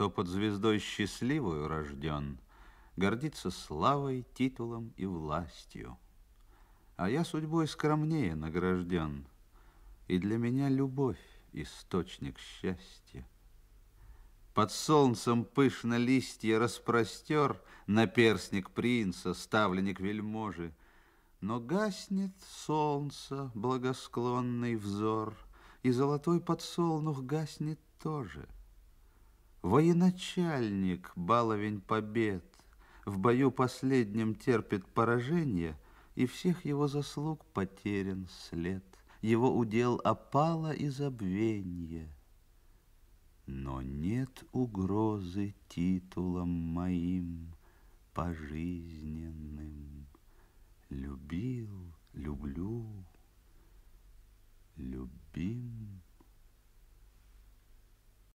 Кто под звездой счастливую рожден, Гордится славой, титулом и властью. А я судьбой скромнее награжден, И для меня любовь — источник счастья. Под солнцем пышно листья распростер Наперсник принца, ставленник вельможи, Но гаснет солнце, благосклонный взор, И золотой подсолнух гаснет тоже. Военачальник, баловень побед, В бою последнем терпит поражение, И всех его заслуг потерян след, Его удел опало и забвенье. Но нет угрозы титулам моим пожизненным. Любил, люблю, любим.